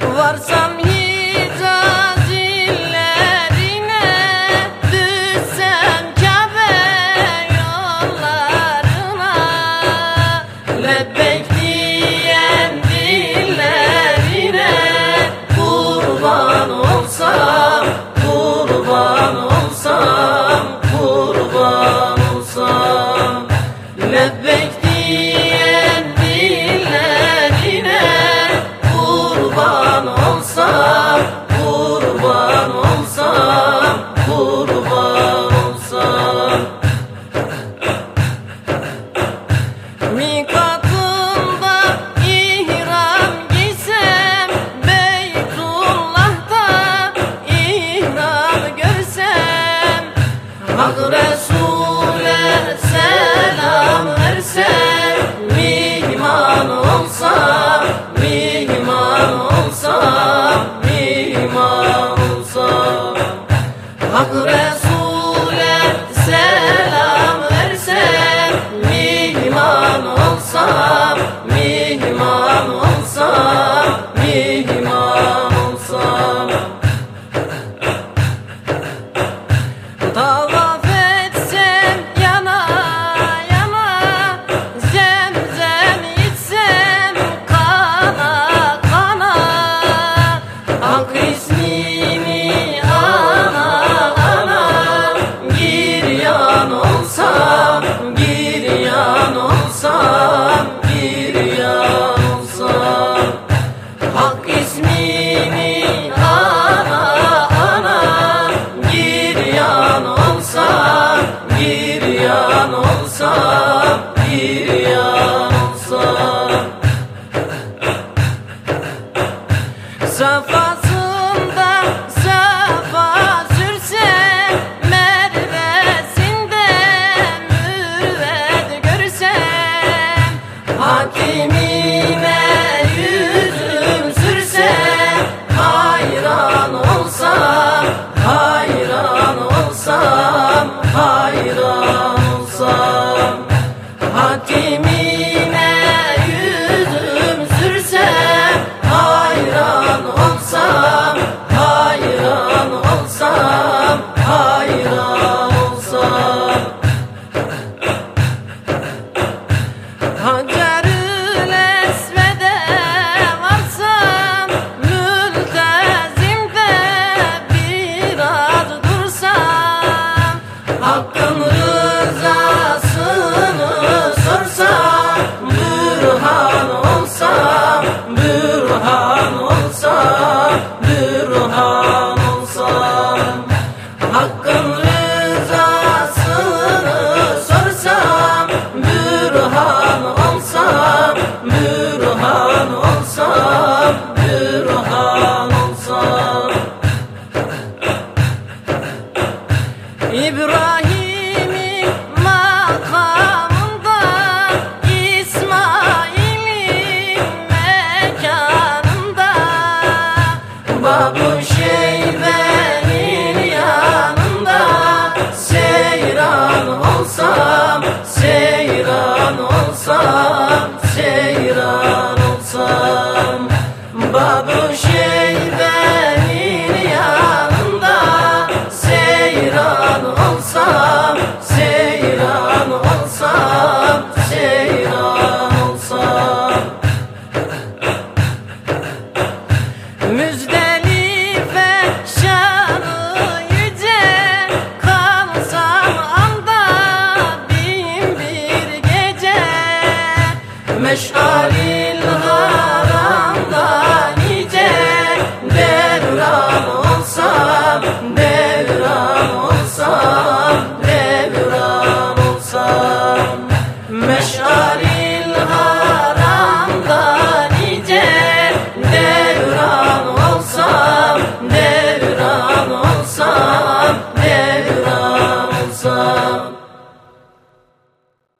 What's up? Oh. yansam bir yansam Safasında Mervesinde mürvet görsem Hakimime İbrahim'in makamında İsmail'in mekanında.